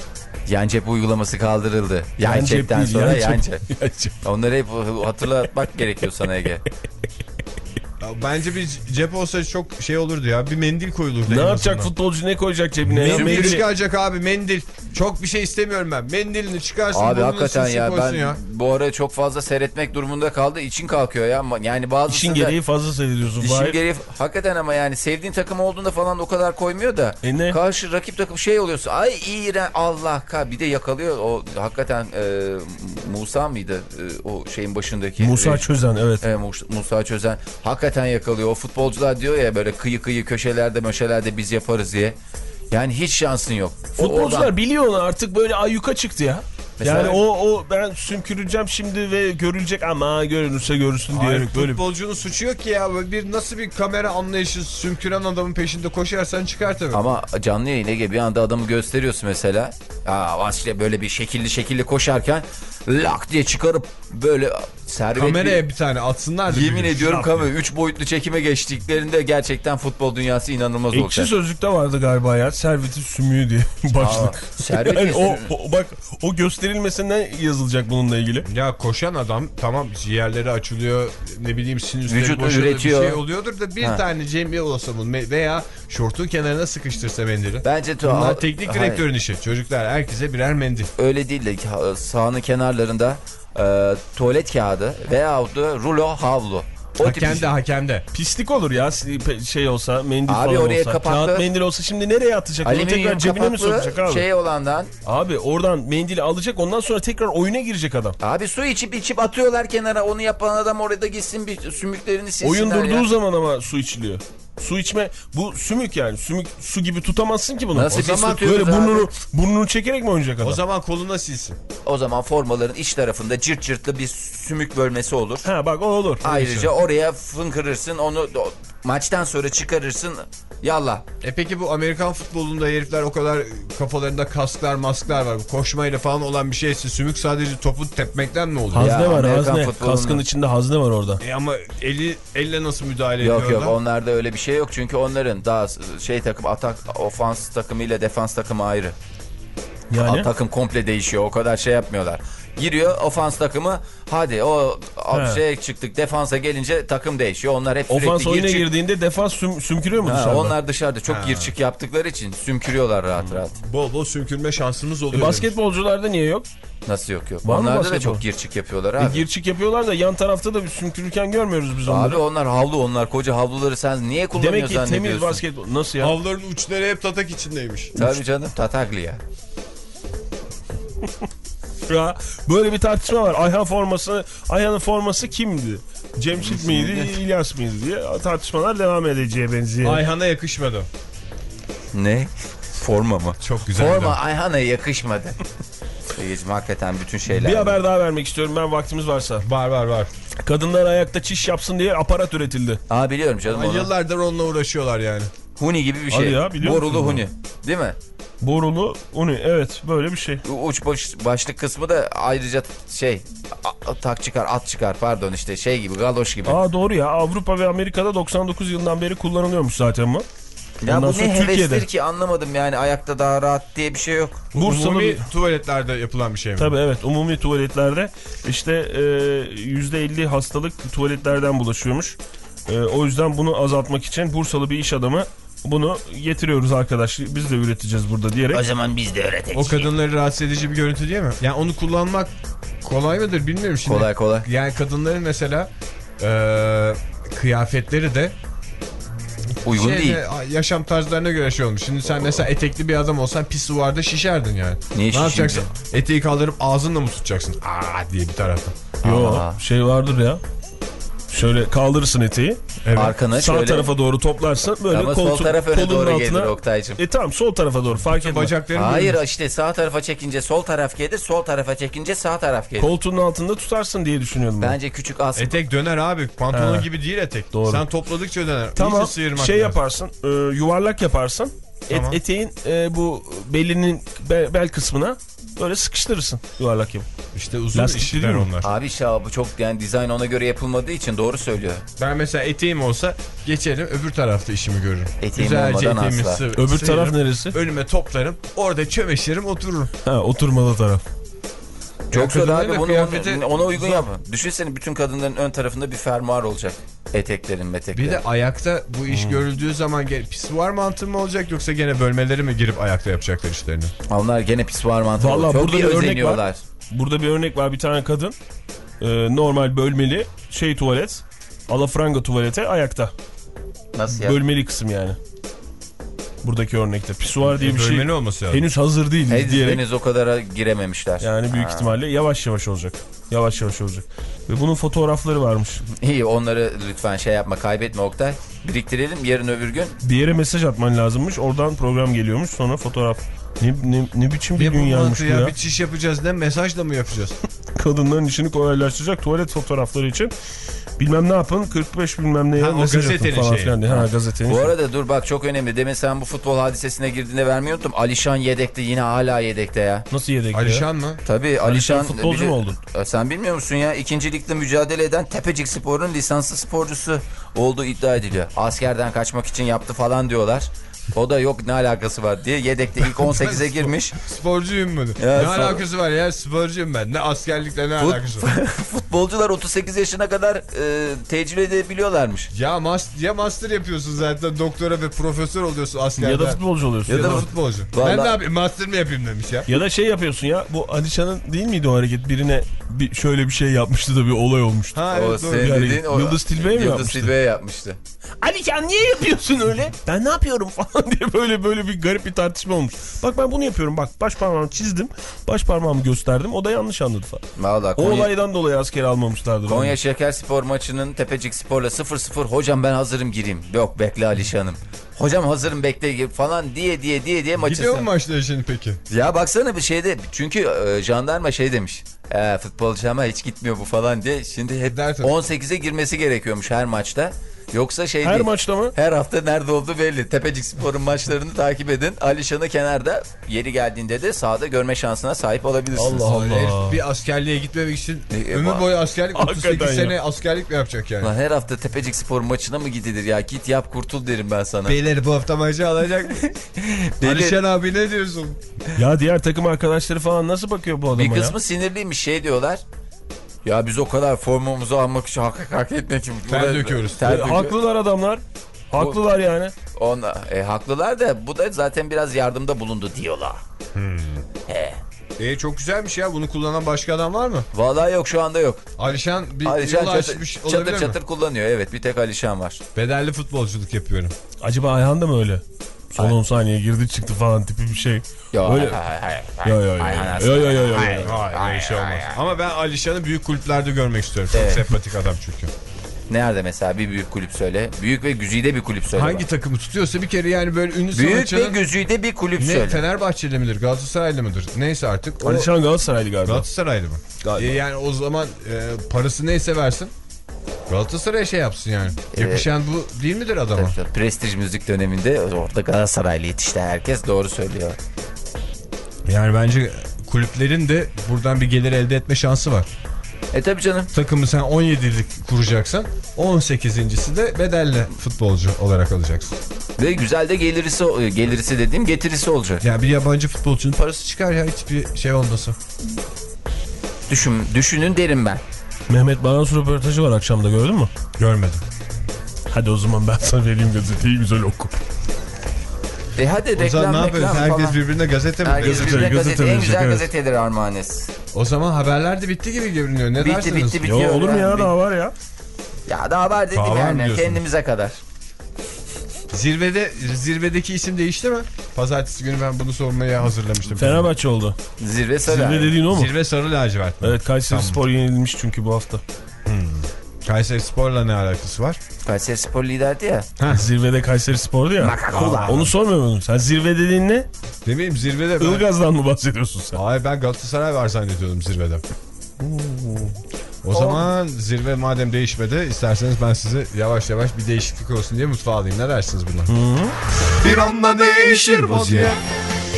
Yan cep uygulaması kaldırıldı. Yan, Yan cep cepten değil, sonra yan cep. cep. Yan cep. Onları hep hatırlatmak gerekiyor sana Ege. Ya Bence bir cep olsa çok şey olurdu ya. Bir mendil koyulurdu. Ne yapacak azından. futbolcu ne koyacak cebine ya? Mendil Mendil- çıkaracak abi mendil. Çok bir şey istemiyorum ben. Mendilini çıkarsın. Abi hakikaten ya ben ya. bu ara çok fazla seyretmek durumunda kaldı. İçin kalkıyor ya. Yani bazısı İşin da- gereği fazla seyrediyorsun. İşin Fahir. gereği hakikaten ama yani sevdiğin takım olduğunda falan o kadar koymuyor da E ne? karşı rakip takım şey oluyorsun ay iğren Allah ka bir de yakalıyor o hakikaten e, Musa mıydı E, o şeyin başındaki Musa E, Çözen evet. e, Mus- Musa Çözen hakikaten yakalıyor o futbolcular diyor ya böyle kıyı kıyı köşelerde möşelerde biz yaparız diye yani hiç şansın yok Futbolcular oradan- biliyor onu artık böyle ayyuka çıktı ya. Mesela- yani o o ben sümküreceğim şimdi ve görülecek ama görünürse görürsün Hayır, diyerek böyle futbolcunun suçu yok ki ya. Bir nasıl bir kamera anlayışı sümküren adamın peşinde koşarsan çıkar tabii. Ama canlı yayın Ege bir anda adamı gösteriyorsun mesela. Aa, böyle bir şekilli şekilli koşarken lak diye çıkarıp böyle servet Kameraya bir- tane atsınlar. Yemin bir- ediyorum şlap kamera diye. 3 boyutlu çekime geçtiklerinde gerçekten futbol dünyası inanılmaz Ekşi olacak. sözlükte vardı galiba ya. Serveti sümüğü diye başlık. serveti yani o, o- bak o gösterilmesine yazılacak bununla ilgili. Ya koşan adam tamam ciğerleri açılıyor ne bileyim sinüsleri Vücut üretiyor. bir şey oluyordur da bir Ha. tane bu me- veya şortun kenarına sıkıştırsa mendili. Bence tu- Bunlar teknik hayır, direktörün işi. Çocuklar herkese birer mendil. Öyle değil de ha- sahanın kenarlarında e, tuvalet kağıdı veyahut da rulo havlu. O tip Hakemde hakemde. Pislik olur ya şey olsa mendil Abi falan oraya olsa. kapaklı- Kağıt mendil olsa şimdi nereye atacak? Onu tekrar alüminyum cebine mi sokacak abi? şey olandan. Abi oradan mendili alacak ondan sonra tekrar oyuna girecek adam. Abi su içip içip atıyorlar kenara. Onu yapan adam orada gitsin bir sümüklerini silsinler Oyun durduğu ya. zaman ama su içiliyor. Su içme bu sümük yani. Sümük su gibi tutamazsın ki bunu. Nasıl o zaman böyle burnunu abi? burnunu çekerek mi oynayacak adam? O zaman koluna silsin. O zaman formaların iç tarafında cırt cırtlı bir sümük bölmesi olur. Ha bak o olur. Ayrıca oraya fınkırırsın onu maçtan sonra çıkarırsın. Yallah. E peki bu Amerikan futbolunda herifler o kadar kafalarında kasklar masklar var. Bu Koşmayla falan olan bir şeyse sümük sadece topu tepmekten mi oluyor? Hazne Ya, var Amerikan hazne. futbolunda- Kaskın içinde hazne var orada. E ama eli elle nasıl müdahale Yok ediyor yok orada? onlarda öyle bir şey yok çünkü onların daha şey takım atak ofans takımı ile defans takımı ayrı. Yani Takım komple değişiyor o kadar şey yapmıyorlar. Giriyor ofans takımı hadi o He. şey çıktık defansa gelince takım değişiyor. Onlar hep sürekli ofans oyuna gir çık- girdiğinde defans süm- sümkürüyor mu Ha, dışarıda? onlar dışarıda çok gir çık yaptıkları için sümkürüyorlar rahat rahat. Bol bol sümkürme şansımız E, oluyor. basketbolcularda niye yok? Nasıl yok yok. Var Onlarda da çok gir çık yapıyorlar E, abi. girçik yapıyorlar da yan tarafta da bir sümkürürken görmüyoruz biz Abi onları. onlar havlu onlar koca havluları sen niye Demek kullanıyorsun ki temiz basketbol. Nasıl ya? Havların uçları hep tatak içindeymiş. Tabii canım Tataglia. Ya, böyle bir tartışma var. Ayhan forması, Ayhan'ın forması kimdi? Cemşit miydi, İlyas mıydı diye tartışmalar devam edeceğe benziyor. Ayhan'a yakışmadı. Ne? Forma mı? Çok güzel. Forma Ayhan'a yakışmadı. Seyircim hakikaten bütün şeyler. Bir haber daha vermek istiyorum ben vaktimiz varsa. Var var var. Kadınlar ayakta çiş yapsın diye aparat üretildi. Aa biliyorum canım Ama onu. Yıllardır onunla uğraşıyorlar yani. Huni gibi bir Hadi şey. ya, biliyor Borulu musun huni. Değil mi? Borulu, uni evet böyle bir şey. Uç baş, başlık kısmı da ayrıca şey a- tak çıkar at çıkar pardon işte şey gibi galoş gibi. Aa doğru ya Avrupa ve Amerika'da 99 yılından beri kullanılıyormuş zaten bu. ya ondan bu ne hevestir Türkiye'de. ki anlamadım yani ayakta daha rahat diye bir şey yok. Bursalı Umumi bir... tuvaletlerde yapılan bir şey mi? Tabii evet umumi tuvaletlerde işte e, %50 hastalık tuvaletlerden bulaşıyormuş. E, o yüzden bunu azaltmak için Bursalı bir iş adamı bunu getiriyoruz arkadaş. Biz de üreteceğiz burada diyerek. O zaman biz de öğretelim. O kadınları rahatsız edici bir görüntü değil mi? Yani onu kullanmak kolay mıdır bilmiyorum şimdi. Kolay kolay. Yani kadınların mesela eee, kıyafetleri de Uygun şeyde, değil. yaşam tarzlarına göre şey olmuş. Şimdi sen mesela etekli bir adam olsan pis suvarda şişerdin yani. Niye ne yapacaksın? Eteği kaldırıp ağzınla mı tutacaksın? Aa diye bir taraftan. Yo Aa. şey vardır ya. Şöyle kaldırırsın eteği. Evet. Arkana Sağ şöyle. tarafa doğru toplarsın. Böyle Ama sol koltuğun- taraf öne doğru gelir altına- Oktay'cım. E tamam sol tarafa doğru fark etmez. Bacakların Hayır işte sağ tarafa çekince sol taraf gelir, sol tarafa çekince sağ taraf gelir. Koltuğun altında tutarsın diye düşünüyorum ben. Bence küçük as. Etek döner abi. Pantolon Ha. gibi değil etek. Doğru. Sen topladıkça döner. Tamam şey lazım. yaparsın e, yuvarlak yaparsın. Et, Tamam. eteğin e, bu belinin be- bel kısmına böyle sıkıştırırsın yuvarlak gibi. İşte uzun Lastikli işler onlar. Abi işte bu çok yani dizayn ona göre yapılmadığı için doğru söylüyor. Ben mesela eteğim olsa geçerim öbür tarafta işimi görürüm. Eteğim Güzelce olmadan eteğimi asla. sı- Öbür sıyırırım, taraf neresi? Önüme toplarım. Orada çömeşirim otururum. Ha oturmalı taraf. Çok kadınların abi da bunu kıyafeti ona, ona uygun yap. Düşünsene bütün kadınların ön tarafında bir fermuar olacak. Eteklerin meteklerin. Bir de ayakta bu Hmm. iş görüldüğü zaman gel- pis var mantığı mı olacak yoksa gene bölmeleri mi girip ayakta yapacaklar işlerini? Onlar gene pis var mantığı. Vallahi Çok burada bir örnek özeniyorlar. Burada bir örnek var bir tane kadın e, normal bölmeli şey tuvalet alafranga tuvalete ayakta. Nasıl ya? Bölmeli kısım yani. Buradaki örnekte. Pisuar diye bir şey olması lazım. henüz hazır değil Henüz, diyerek. henüz o kadara girememişler. Yani büyük Ha. ihtimalle yavaş yavaş olacak. Yavaş yavaş olacak. Ve bunun fotoğrafları varmış. İyi onları lütfen şey yapma kaybetme Oktay. Biriktirelim yarın öbür gün. Bir yere mesaj atman lazımmış. Oradan program geliyormuş. Sonra fotoğraf. Ne, ne, ne biçim bir Ne bu dünyaymış mantığı bu ya? ya. Bir çiş yapacağız ne mesajla mı yapacağız? Kadınların işini kolaylaştıracak tuvalet fotoğrafları için. Bilmem ne yapın 45 bilmem neye Ha, o gazetenin falan şeyi. filan diye. Ha gazetenin. Bu arada dur bak çok önemli. Demin sen bu futbol hadisesine girdiğinde vermeyi unuttum. Alişan yedekte yine hala yedekte ya. Nasıl yedek ya? Alişan mı? Tabii Alişan... futbolcu bili- mu oldun? E, Sen bilmiyor musun ya? İkinci ligde mücadele eden Tepecik Spor'un lisanslı sporcusu olduğu iddia ediliyor. Askerden kaçmak için yaptı falan diyorlar. O da yok ne alakası var diye yedekte ilk 18'e girmiş. Sporcuyum mu? Ya, ne alakası var ya sporcuyum ben. Ne askerlikle ne alakası var? Futbolcular 38 yaşına kadar e, tecrübe edebiliyorlarmış. Ya, mas ya master yapıyorsun zaten doktora ve profesör oluyorsun askerde. Ya da futbolcu oluyorsun. Ya Ya da da, futbolcu. Vallahi- Ben ne yapayım master mı yapayım demiş ya. ya da şey yapıyorsun ya. Bu Alişan'ın değil miydi o hareket? Birine bir, şöyle bir şey yapmıştı da bir olay olmuştu. Ha O evet senin Yani dediğin o- Yıldız Tilbe'ye mi Yıldız yapmıştı? Tilbe'ye yapmıştı. Alişan niye yapıyorsun öyle? Ben ne yapıyorum falan diye böyle böyle bir garip bir tartışma olmuş. Bak ben bunu yapıyorum bak baş parmağımı çizdim. Baş parmağımı gösterdim. O da yanlış anladı falan. Valla O Konya, olaydan dolayı askere almamışlardır. onu. Konya Şekerspor maçının Tepecik Spor'la 0-0 hocam ben hazırım gireyim. Yok bekle Alişan'ım. Hocam hazırım bekle falan diye diye diye diye maçı. Gidiyor mu maçlara şimdi peki? Ya baksana bir şeyde çünkü e, jandarma şey demiş. E, futbolcu ama hiç gitmiyor bu falan diye. Şimdi hep Der tabii. 18'e girmesi gerekiyormuş her maçta. Yoksa şey Her değil. maçta mı? Her hafta nerede olduğu belli. Tepecik Spor'un maçlarını takip edin. Alişan'ı kenarda yeri geldiğinde de sahada görme şansına sahip olabilirsiniz. Allah Allah. Herif bir askerliğe gitmemek için E, ömür va- boyu askerlik 38 Hakikaten ya. sene askerlik mi yapacak yani? Lan her hafta Tepecik Spor maçına mı gidilir ya? Git yap kurtul derim ben sana. Beyler bu hafta maçı alacak mı? Alişan abi ne diyorsun? Ya diğer takım arkadaşları falan nasıl bakıyor bu adama Bir ya? kısmı sinirliymiş şey diyorlar. Ya biz o kadar formumuzu almak için hak, hak etmek için. Ter döküyoruz. Ter E, döküyor- haklılar adamlar. Haklılar yani. Ona, e, haklılar da bu da zaten biraz yardımda bulundu diyorlar. E çok güzelmiş ya bunu kullanan başka adam var mı? Vallahi yok şu anda yok. Alişan bir Alişan yol çatır açmış çatır, olabilir çatır, mi? kullanıyor. Evet bir tek Alişan var. Bedelli futbolculuk yapıyorum. Acaba Ayhan da mı öyle? Son 10 saniye girdi çıktı falan tipi bir şey. Yo, Öyle- Yo yo yo. Yo yo yo yo. Hayır şey olmaz. Ama ben Alişan'ı büyük kulüplerde görmek istiyorum. Çok Evet. sempatik adam çünkü. Nerede mesela bir büyük kulüp söyle. Büyük ve güzide bir kulüp söyle. Hangi bana. takımı tutuyorsa bir kere yani böyle ünlü Büyük ve sanatçının... güzide bir kulüp Ne söyle. Fenerbahçeli midir Galatasaraylı mıdır neyse artık o Alişan Galatasaraylı galiba. Galatasaraylı mı? Galiba. E, yani o zaman e, parası neyse versin Galatasaray'a şey yapsın yani. Yakışan bu değil midir adama? Tabii. Prestij müzik döneminde orada Galatasaraylı yetişti herkes doğru söylüyor. Yani bence kulüplerin de buradan bir gelir elde etme şansı var. E tabi canım. Takımı sen 17'lik kuracaksan 18.si de bedelli futbolcu olarak alacaksın. Ve güzel de gelirisi gelirisi dediğim getirisi olacak. Yani bir yabancı futbolcunun parası çıkar ya hiçbir şey olmasın. Düşün, düşünün derim ben. Mehmet Baran röportajı var akşamda gördün mü? Görmedim. Hadi o zaman ben sana vereyim gazeteyi güzel oku. E hadi O zaman reklam ne yapıyoruz? reklam Herkes falan. birbirine gazete mi? Herkes Gazete. birbirine gazete gazete, en güzel evet. gazetedir Armanes. O zaman haberler de bitti gibi görünüyor. Ne Bitti dersiniz? bitti bitiyor. Yo olur mu ya Yani. daha var ya. Ya daha var dedim Daha yani kendimize kadar. Zirvede zirvedeki isim değişti mi? Pazartesi günü ben bunu sormaya hazırlamıştım. Fenerbahçe oldu. Zirve söyle. Zirve dediğin o mu? Zirve sarı lacivert. mi? Evet Kayseri Tamam. Spor yenilmiş çünkü bu hafta. Kayseri Spor'la ne alakası var? Kayseri Spor liderdi ya. Zirvede Kayseri Spor'du ya. Makakula. Onu sormuyor musun? Sen zirve dediğin ne? Demeyeyim zirvede ben... Ilgaz'dan mı bahsediyorsun sen? Hayır ben Galatasaray var zannediyordum zirvede. O zaman zirve madem değişmedi isterseniz ben size yavaş yavaş bir değişiklik olsun diye mutfağa alayım. Ne dersiniz buna? Bir anda değişir vaziyet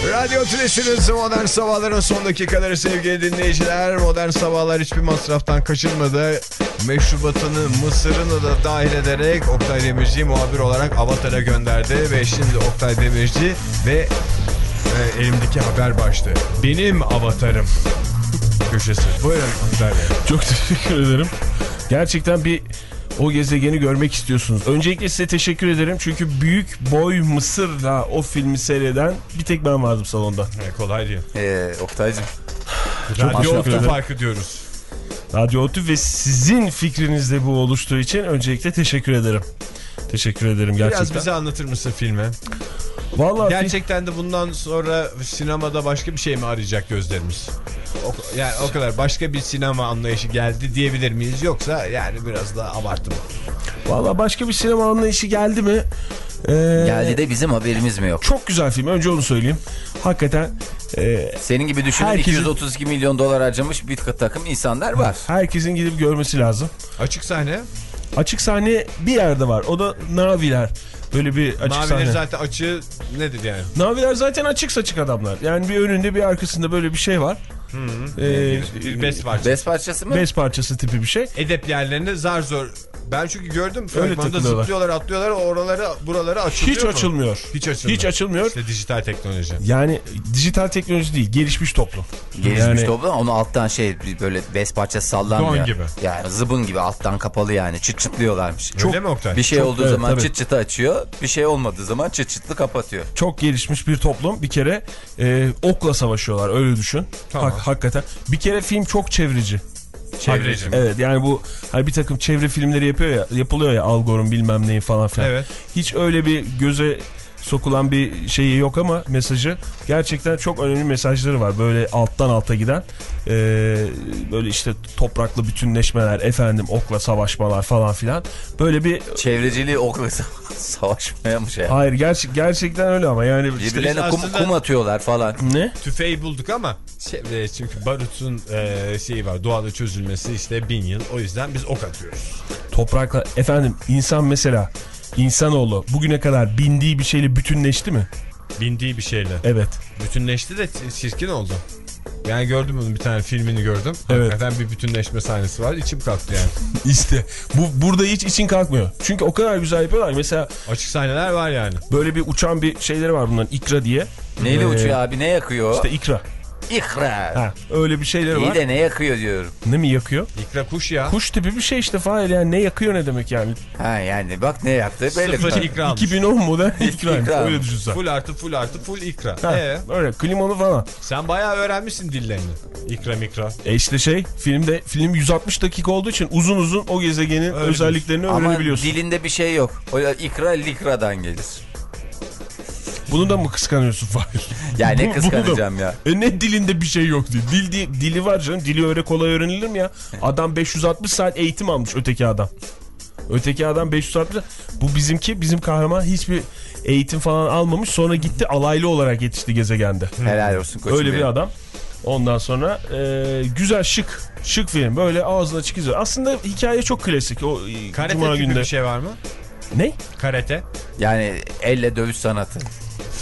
Radyo Tülesi'nin modern sabahların son dakikaları sevgili dinleyiciler. Modern sabahlar hiçbir masraftan kaçınmadı. Meşrubatını, mısırını da dahil ederek Oktay Demirci muhabir olarak Avatar'a gönderdi. Ve şimdi Oktay Demirci ve e, elimdeki haber başlığı. Benim avatarım köşesi. Buyurun. Çok teşekkür ederim. Gerçekten bir o gezegeni görmek istiyorsunuz. Öncelikle size teşekkür ederim. Çünkü Büyük Boy Mısır'la o filmi seyreden bir tek ben vardım salonda. E, kolay değil. Ee, Oktay'cım. Radyo ederim. Otoparkı diyoruz. Radyo Otü ve sizin fikrinizle bu oluştuğu için öncelikle teşekkür ederim. Teşekkür ederim gerçekten. Biraz bize anlatır mısın filmi? Vallahi Gerçekten de bundan sonra sinemada başka bir şey mi arayacak gözlerimiz? O, yani o kadar başka bir sinema anlayışı geldi diyebilir miyiz? Yoksa yani biraz da abartı mı? Vallahi başka bir sinema anlayışı geldi mi? Ee, Geldi de bizim haberimiz mi yok? Çok güzel film. Önce onu söyleyeyim. Hakikaten e, Senin gibi düşünün Herkesin- 232 milyon dolar harcamış bir takım insanlar var. herkesin gidip görmesi lazım. Açık sahne. Açık sahne bir yerde var. O da Naviler. Böyle bir açık Maviler sahne. zaten açığı nedir yani? Naviler zaten açık saçık adamlar. Yani bir önünde bir arkasında böyle bir şey var. Ee, Bir best parça. Best parçası mı? bez parçası tipi bir şey. Edep yerlerinde zar zor. Ben çünkü gördüm fragmanda zıplıyorlar atlıyorlar oraları buraları açılıyor Hiç mu? açılmıyor. Hiç açılmıyor. Hiç açılmıyor. İşte dijital teknoloji. Yani dijital teknoloji değil, gelişmiş toplum. Gelişmiş Yani- toplum onu alttan şey böyle bez parçası sallanmıyor. Don gibi. Yani zıbın gibi alttan kapalı yani çıt çıtlıyorlarmış. Öyle mi Oktay? Bir şey Çok- olduğu evet, zaman tabii. çıt çıtı açıyor. Bir şey olmadığı zaman çıt çıtlı kapatıyor. Çok gelişmiş bir toplum. Bir kere e, okla savaşıyorlar öyle düşün. Tamam. Hak- hakikaten. Bir kere film çok çevreci. Evet yani bu hani bir takım çevre filmleri yapıyor ya yapılıyor ya Al Gore'un bilmem neyin falan filan. Evet. Hiç öyle bir göze sokulan bir şeyi yok ama mesajı gerçekten çok önemli mesajları var. Böyle alttan alta giden ee, böyle işte topraklı bütünleşmeler efendim okla savaşmalar falan filan. Böyle bir Çevreciliği okla savaşmaya mı şey? hayır gerçek gerçekten öyle ama yani işte, Birbirlerine kum, aslında- kum atıyorlar falan. ne? Tüfeği bulduk ama çevre çünkü barutun e, şeyi var doğada çözülmesi işte bin yıl o yüzden biz ok atıyoruz. Toprakla efendim insan mesela insanoğlu bugüne kadar bindiği bir şeyle bütünleşti mi? Bindiği bir şeyle. Evet. Bütünleşti de çirkin oldu. Yani gördüm bunun bir tane filmini gördüm. Evet. Hakikaten bir bütünleşme sahnesi var. İçim kalktı yani. İşte bu burada hiç için kalkmıyor. Çünkü o kadar güzel yapıyorlar. Mesela Açık sahneler var yani. böyle bir uçan bir şeyleri var bunların ikra diye. Neyle Ee, uçuyor abi ne yakıyor? İşte ikra. İkra. Ha, öyle bir şeyleri İyi var. de ne yakıyor diyorum. Ne mi yakıyor? İkra kuş ya. Kuş tipi bir şey işte Fahir yani ne yakıyor ne demek yani. Ha yani bak ne yaktı belli. Sıfır ikra almış. 2010 model ikra. İkra. öyle düşünsen. Full artı full artı full ikra. Ha, Ee, öyle klimalı falan. sen bayağı öğrenmişsin dillerini. İkra mikra. E işte şey filmde film 160 dakika olduğu için uzun uzun o gezegenin Öyle özelliklerini Ama öğrenebiliyorsun. dilinde bir şey yok. O ikra likradan gelir. Bunu da mı kıskanıyorsun Fahir? Ya ne kıskanacağım ya. E ne dilinde bir şey yok diye. Dil, di- dili var canım. Dili öyle kolay öğrenilir mi ya? Adam 560 saat eğitim almış öteki adam. Öteki adam 560 Bu bizimki bizim kahraman hiçbir eğitim falan almamış. Sonra gitti alaylı olarak yetişti gezegende. Helal olsun koçum Öyle bir benim. adam. Ondan sonra e, güzel şık şık film. Böyle ağzına açık izliyor. Aslında hikaye çok klasik. O e, Karate Cuma gibi günde. bir şey var mı? Ne? Karate. Yani elle dövüş sanatı.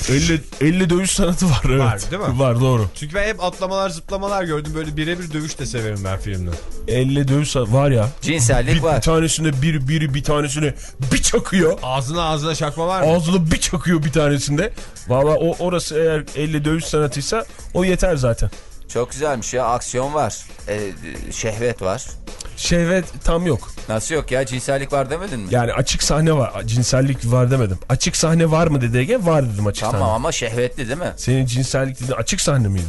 50 50 dövüş sanatı var evet. Var, değil mi? Var doğru. Çünkü ben hep atlamalar zıplamalar gördüm. Böyle birebir dövüş de severim ben filmde. 50 dövüş sanatı var ya. Cinsellik Bir, bir var. tanesinde bir biri bir tanesine bir çakıyor. Ağzına ağzına çakma var mı? Ağzına bir çakıyor bir tanesinde. Valla o orası eğer 50 dövüş sanatıysa o yeter zaten. Çok güzelmiş ya. Aksiyon var. Ee, şehvet var. Şehvet tam yok. Nasıl yok ya? Cinsellik var demedin mi? Yani açık sahne var. Cinsellik var demedim. Açık sahne var mı dedi Ege? Var dedim açık Tamam sahne. ama şehvetli değil mi? Senin cinsellik dediğin açık sahne miydi?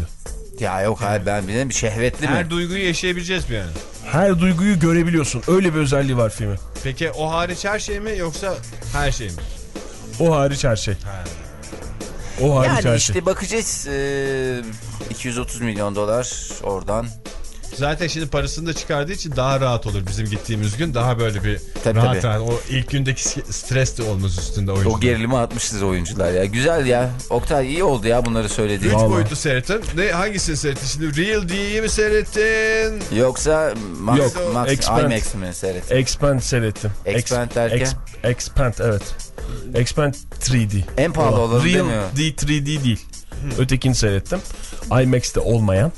Ya yok hayır ben bilmiyorum. Şehvetli Her mi? duyguyu yaşayabileceğiz mi yani? Her duyguyu görebiliyorsun. Öyle bir özelliği var filmin. Peki o hariç her şey mi yoksa her şey mi? O hariç her şey. O hariç Yani işte şey. bakacağız. Ee, 230 milyon dolar oradan. Zaten şimdi parasını da çıkardığı için daha rahat olur bizim gittiğimiz gün. Daha böyle bir Tabii, rahat tabii. rahat. O ilk gündeki stres de olmaz üstünde oyuncular. O gerilimi atmıştır oyuncular ya. Güzel ya. Oktay iyi oldu ya bunları söylediğin. Üç Vallahi. boyutlu seyrettin. Ne, hangisini seyrettin? Şimdi Real D'yi mi seyrettin? Yoksa Max, Yok, Max Expand. IMAX mi seyrettin? Expand seyrettim. Expand Ex- derken? Ex- Expand evet. Expand 3D. En pahalı olanı Real demiyor. D 3D değil. Ötekini seyrettim. IMAX'te olmayan.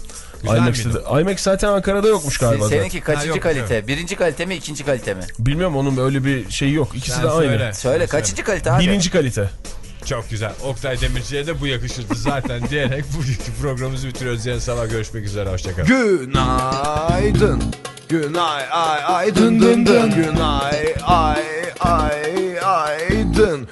IMAX'te de, IMAX zaten Ankara'da yokmuş galiba zaten. Seninki kaçıncı Ha, yok, kalite? Birinci kalite mi ikinci kalite mi? Bilmiyorum onun öyle bir şeyi yok. İkisi Sen de aynı. söyle. Söyle kaçıncı kalite abi? Birinci kalite. Çok güzel. Oktay Demirci'ye de bu yakışırdı zaten diyerek bugünkü programımızı bitiriyoruz. Yarın sabah görüşmek üzere. Hoşçakalın. Günaydın. Günay ay aydın dın dın Günay ay ay aydın